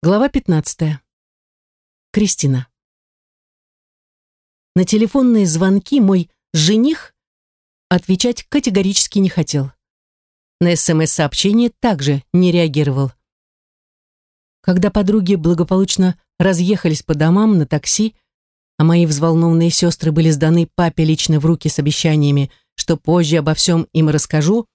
Глава 15. Кристина. На телефонные звонки мой жених отвечать категорически не хотел. На СМС-сообщение также не реагировал. Когда подруги благополучно разъехались по домам на такси, а мои взволнованные сестры были сданы папе лично в руки с обещаниями, что позже обо всем им расскажу,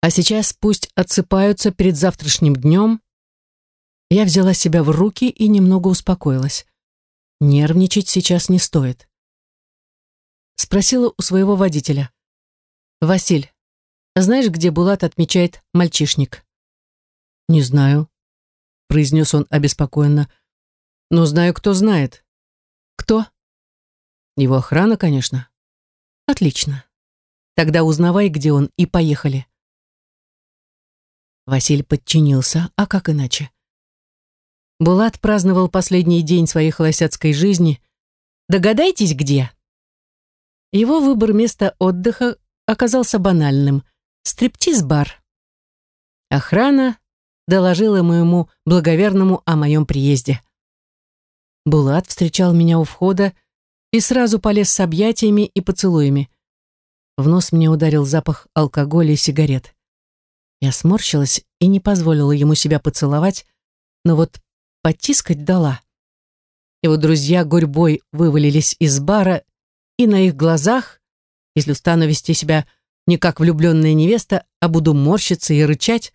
а сейчас пусть отсыпаются перед завтрашним днем, я взяла себя в руки и немного успокоилась. Нервничать сейчас не стоит. Спросила у своего водителя. «Василь, знаешь, где Булат отмечает мальчишник?» «Не знаю», — произнес он обеспокоенно. «Но знаю, кто знает». «Кто?» «Его охрана, конечно». «Отлично. Тогда узнавай, где он, и поехали». Василь подчинился, а как иначе? Булат праздновал последний день своей холостяцкой жизни. Догадайтесь, где? Его выбор места отдыха оказался банальным. Стриптиз-бар. Охрана доложила моему благоверному о моем приезде. Булат встречал меня у входа и сразу полез с объятиями и поцелуями. В нос мне ударил запах алкоголя и сигарет. Я сморщилась и не позволила ему себя поцеловать, но вот потискать дала. Его друзья гурьбой вывалились из бара, и на их глазах, если стану вести себя не как влюбленная невеста, а буду морщиться и рычать,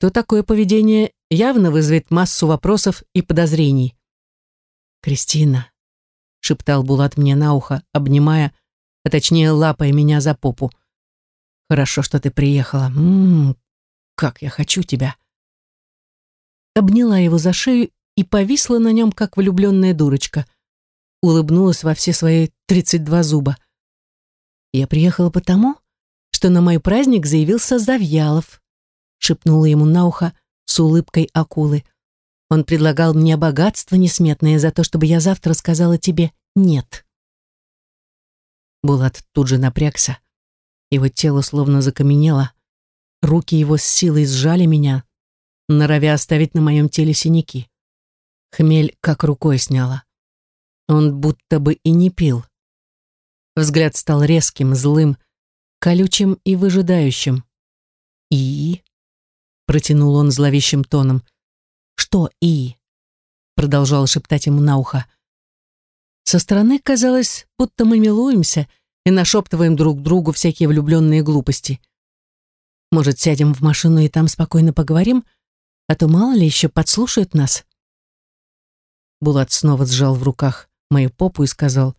то такое поведение явно вызовет массу вопросов и подозрений. «Кристина», — шептал Булат мне на ухо, обнимая, а точнее лапая меня за попу. «Хорошо, что ты приехала. Ммм, как я хочу тебя» обняла его за шею и повисла на нем, как влюбленная дурочка. Улыбнулась во все свои тридцать два зуба. «Я приехала потому, что на мой праздник заявился Завьялов», шепнула ему на ухо с улыбкой акулы. «Он предлагал мне богатство несметное за то, чтобы я завтра сказала тебе «нет». Булат тут же напрягся. Его тело словно закаменело. Руки его с силой сжали меня, норовя оставить на моем теле синяки. Хмель как рукой сняла. Он будто бы и не пил. Взгляд стал резким, злым, колючим и выжидающим. «И?» — протянул он зловещим тоном. «Что «и?» — продолжал шептать ему на ухо. Со стороны казалось, будто мы милуемся и нашептываем друг другу всякие влюбленные глупости. Может, сядем в машину и там спокойно поговорим, а то мало ли еще подслушают нас. Булат снова сжал в руках мою попу и сказал,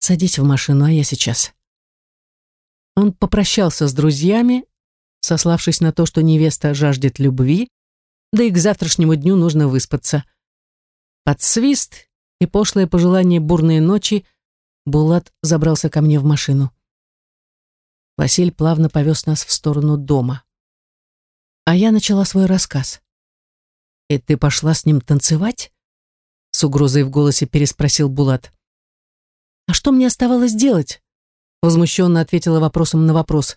«Садись в машину, а я сейчас». Он попрощался с друзьями, сославшись на то, что невеста жаждет любви, да и к завтрашнему дню нужно выспаться. Под свист и пошлое пожелание бурной ночи Булат забрался ко мне в машину. Василь плавно повез нас в сторону дома. А я начала свой рассказ. «И ты пошла с ним танцевать?» С угрозой в голосе переспросил Булат. «А что мне оставалось делать?» Возмущенно ответила вопросом на вопрос.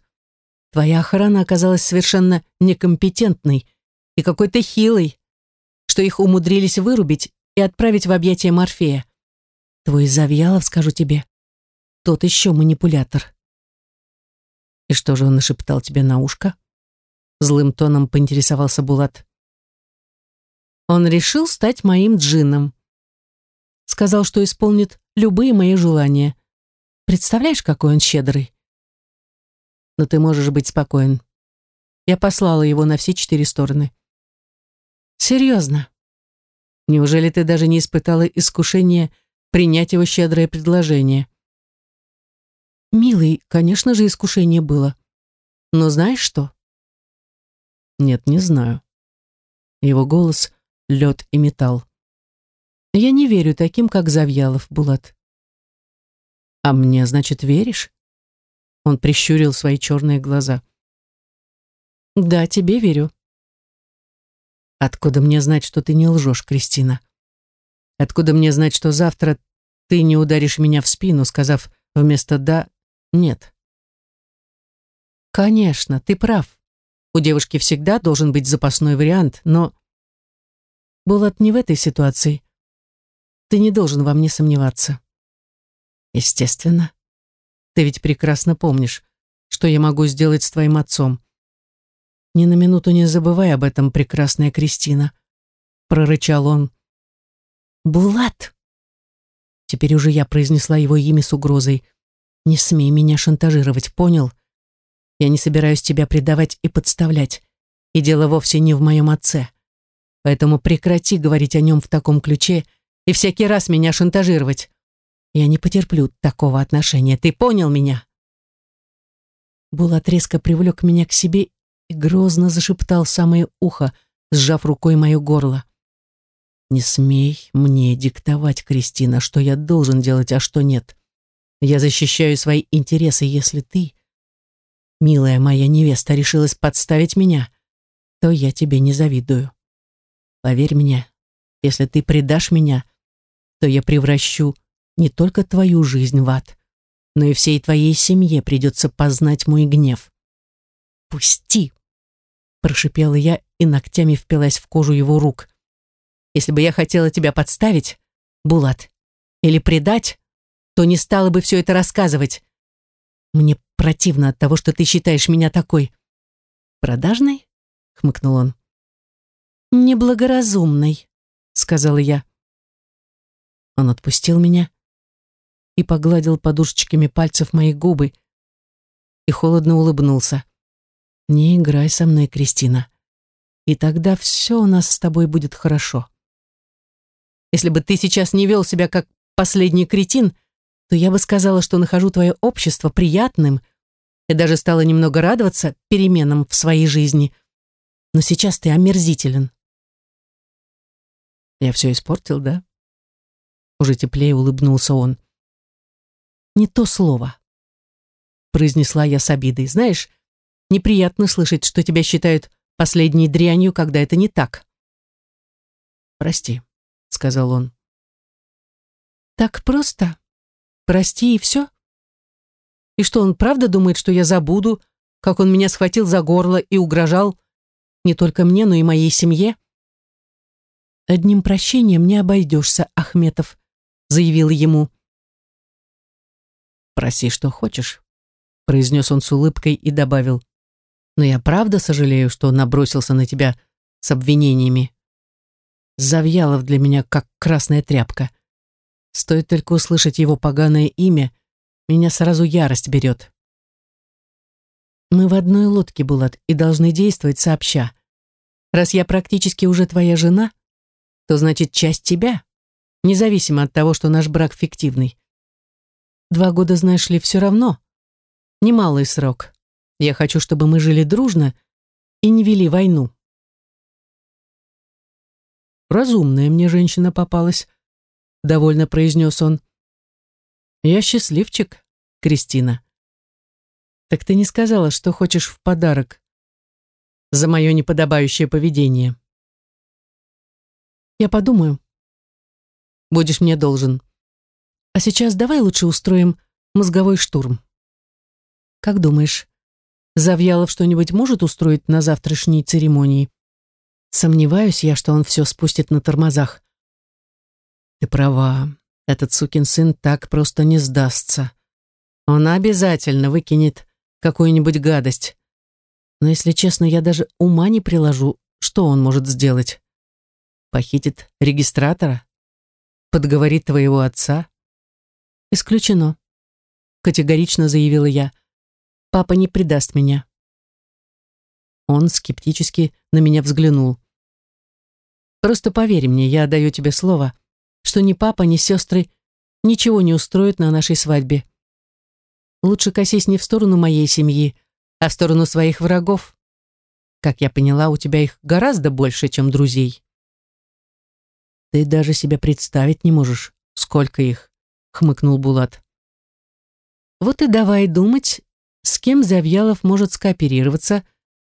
«Твоя охрана оказалась совершенно некомпетентной и какой-то хилой, что их умудрились вырубить и отправить в объятия Морфея. Твой Завьялов, скажу тебе, тот еще манипулятор». «И что же он нашептал тебе на ушко?» Злым тоном поинтересовался Булат. Он решил стать моим джинном. Сказал, что исполнит любые мои желания. Представляешь, какой он щедрый? Но ты можешь быть спокоен. Я послала его на все четыре стороны. Серьезно? Неужели ты даже не испытала искушения принять его щедрое предложение? Милый, конечно же, искушение было. Но знаешь что? Нет, не знаю. Его голос лед и металл. Я не верю таким, как Завьялов, Булат. А мне, значит, веришь? Он прищурил свои черные глаза. Да, тебе верю. Откуда мне знать, что ты не лжешь, Кристина? Откуда мне знать, что завтра ты не ударишь меня в спину, сказав вместо «да» «нет»? Конечно, ты прав. У девушки всегда должен быть запасной вариант, но... Булат не в этой ситуации. Ты не должен во мне сомневаться. Естественно. Ты ведь прекрасно помнишь, что я могу сделать с твоим отцом. Ни на минуту не забывай об этом, прекрасная Кристина, прорычал он. Булат! Теперь уже я произнесла его имя с угрозой. Не смей меня шантажировать, понял? Я не собираюсь тебя предавать и подставлять. И дело вовсе не в моем отце. Поэтому прекрати говорить о нем в таком ключе и всякий раз меня шантажировать. Я не потерплю такого отношения. Ты понял меня?» Булат резко привлек меня к себе и грозно зашептал самое ухо, сжав рукой мое горло. «Не смей мне диктовать, Кристина, что я должен делать, а что нет. Я защищаю свои интересы, если ты, милая моя невеста, решилась подставить меня, то я тебе не завидую. Поверь мне, если ты предашь меня, то я превращу не только твою жизнь в ад, но и всей твоей семье придется познать мой гнев. «Пусти!» – прошипела я и ногтями впилась в кожу его рук. «Если бы я хотела тебя подставить, Булат, или предать, то не стала бы все это рассказывать. Мне противно от того, что ты считаешь меня такой. Продажной? хмыкнул он. Неблагоразумной, сказала я. Он отпустил меня и погладил подушечками пальцев мои губы и холодно улыбнулся. Не играй со мной, Кристина. И тогда все у нас с тобой будет хорошо. Если бы ты сейчас не вел себя как последний кретин, то я бы сказала, что нахожу твое общество приятным и даже стала немного радоваться переменам в своей жизни. Но сейчас ты омерзителен. Я все испортил, да? Уже теплее улыбнулся он. Не то слово. Произнесла я с обидой. Знаешь, неприятно слышать, что тебя считают последней дрянью, когда это не так. Прости, сказал он. Так просто? Прости и все? И что, он правда думает, что я забуду, как он меня схватил за горло и угрожал не только мне, но и моей семье? Одним прощением не обойдешься, Ахметов, заявил ему. Проси, что хочешь, произнес он с улыбкой и добавил. Но я правда сожалею, что набросился на тебя с обвинениями. Завьялов для меня как красная тряпка. Стоит только услышать его поганое имя, меня сразу ярость берет. Мы в одной лодке, Булат, и должны действовать сообща. Раз я практически уже твоя жена, то значит часть тебя, независимо от того, что наш брак фиктивный. Два года, знаешь ли, все равно. Немалый срок. Я хочу, чтобы мы жили дружно и не вели войну. Разумная мне женщина попалась, довольно произнес он. Я счастливчик, Кристина. Так ты не сказала, что хочешь в подарок за мое неподобающее поведение. Я подумаю. Будешь мне должен. А сейчас давай лучше устроим мозговой штурм. Как думаешь, Завьялов что-нибудь может устроить на завтрашней церемонии? Сомневаюсь я, что он все спустит на тормозах. Ты права. Этот сукин сын так просто не сдастся. Он обязательно выкинет какую-нибудь гадость. Но, если честно, я даже ума не приложу, что он может сделать. Похитит регистратора? Подговорит твоего отца? Исключено. Категорично заявила я. Папа не предаст меня. Он скептически на меня взглянул. Просто поверь мне, я даю тебе слово — что ни папа, ни сестры ничего не устроят на нашей свадьбе. Лучше косись не в сторону моей семьи, а в сторону своих врагов. Как я поняла, у тебя их гораздо больше, чем друзей. Ты даже себе представить не можешь, сколько их, хмыкнул Булат. Вот и давай думать, с кем Завьялов может скооперироваться,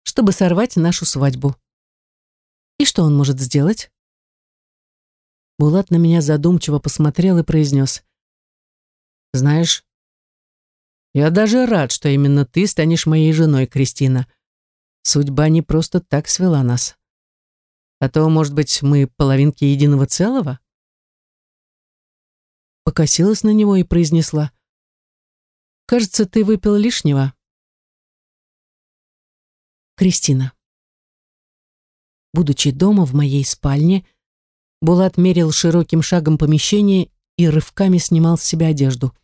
чтобы сорвать нашу свадьбу. И что он может сделать? Булат на меня задумчиво посмотрел и произнес. «Знаешь, я даже рад, что именно ты станешь моей женой, Кристина. Судьба не просто так свела нас. А то, может быть, мы половинки единого целого? Покосилась на него и произнесла. Кажется, ты выпил лишнего. Кристина. Будучи дома в моей спальне, Булат мерил широким шагом помещение и рывками снимал с себя одежду.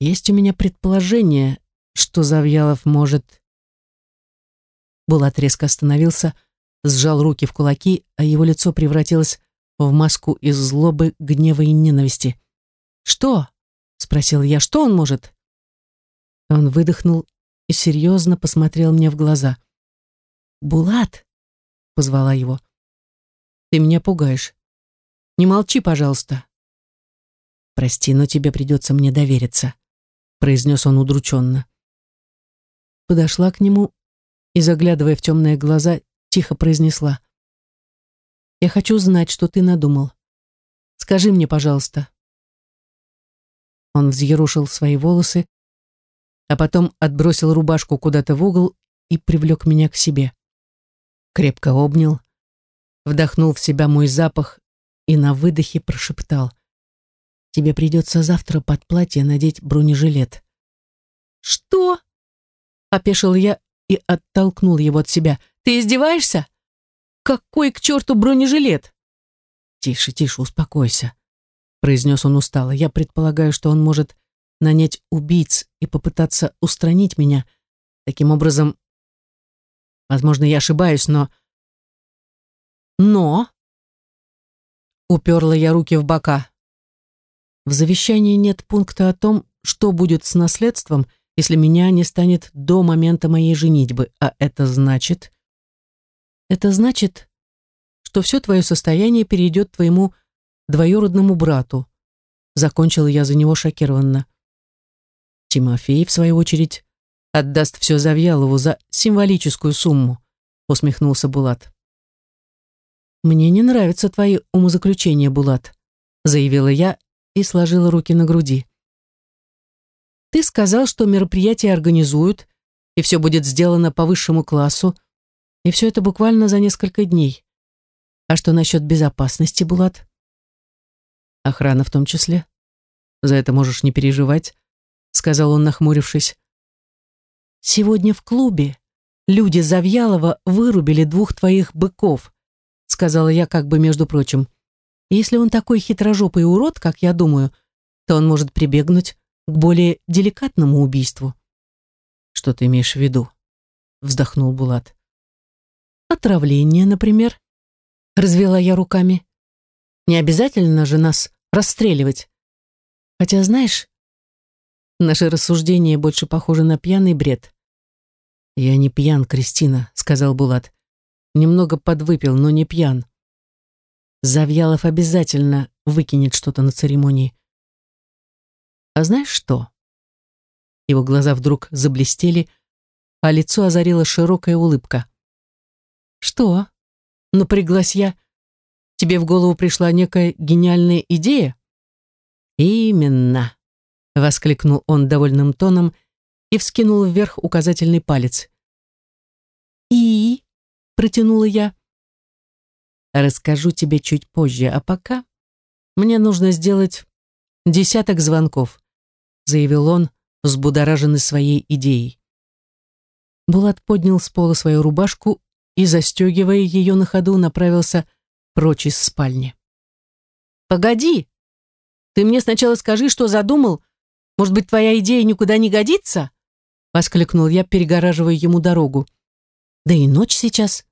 Есть у меня предположение, что Завьялов может... Булат резко остановился, сжал руки в кулаки, а его лицо превратилось в маску из злобы, гнева и ненависти. «Что?» — спросил я. «Что он может?» Он выдохнул и серьезно посмотрел мне в глаза. «Булат!» — позвала его. «Ты меня пугаешь. Не молчи, пожалуйста». «Прости, но тебе придется мне довериться», — произнес он удрученно. Подошла к нему и, заглядывая в темные глаза, тихо произнесла. «Я хочу знать, что ты надумал. Скажи мне, пожалуйста». Он взъерушил свои волосы, а потом отбросил рубашку куда-то в угол и привлек меня к себе. Крепко обнял, вдохнул в себя мой запах и на выдохе прошептал. «Тебе придется завтра под платье надеть бронежилет». «Что?» — опешил я и оттолкнул его от себя. «Ты издеваешься? Какой к черту бронежилет?» «Тише, тише, успокойся», — произнес он устало. «Я предполагаю, что он может нанять убийц и попытаться устранить меня. Таким образом, возможно, я ошибаюсь, но... Но... Уперла я руки в бока. В завещании нет пункта о том, что будет с наследством, если меня не станет до момента моей женитьбы, а это значит... Это значит, что все твое состояние перейдет твоему двоюродному брату. Закончила я за него шокированно. Тимофей, в свою очередь, отдаст все Завьялову за символическую сумму, усмехнулся Булат. «Мне не нравятся твои умозаключения, Булат», заявила я и сложила руки на груди. «Ты сказал, что мероприятие организуют, и все будет сделано по высшему классу, и все это буквально за несколько дней. А что насчет безопасности, Булат?» «Охрана в том числе. За это можешь не переживать сказал он, нахмурившись. «Сегодня в клубе люди Завьялова вырубили двух твоих быков», сказала я как бы между прочим. «Если он такой хитрожопый урод, как я думаю, то он может прибегнуть к более деликатному убийству». «Что ты имеешь в виду?» вздохнул Булат. «Отравление, например», развела я руками. «Не обязательно же нас расстреливать. Хотя, знаешь, Наши рассуждения больше похожи на пьяный бред. «Я не пьян, Кристина», — сказал Булат. «Немного подвыпил, но не пьян». Завьялов обязательно выкинет что-то на церемонии. «А знаешь что?» Его глаза вдруг заблестели, а лицо озарила широкая улыбка. «Что?» — напряглась я. «Тебе в голову пришла некая гениальная идея?» «Именно», воскликнул он довольным тоном и вскинул вверх указательный палец. «И?» — протянула я. «Расскажу тебе чуть позже, а пока мне нужно сделать десяток звонков», — заявил он, взбудораженный своей идеей. Булат поднял с пола свою рубашку и, застегивая ее на ходу, направился прочь из спальни. «Погоди! Ты мне сначала скажи, что задумал, может быть, твоя идея никуда не годится?» Воскликнул я, перегораживая ему дорогу. «Да и ночь сейчас.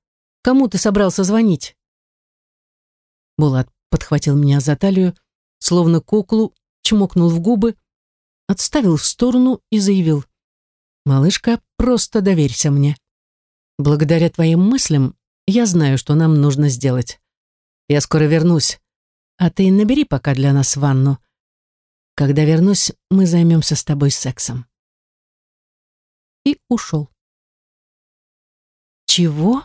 Кому ты собрался звонить?» Булат подхватил меня за талию, словно куклу, чмокнул в губы, отставил в сторону и заявил. «Малышка, просто доверься мне. Благодаря твоим мыслям я знаю, что нам нужно сделать. Я скоро вернусь, а ты набери пока для нас ванну. Когда вернусь, мы займемся с тобой сексом. И ушел. Чего?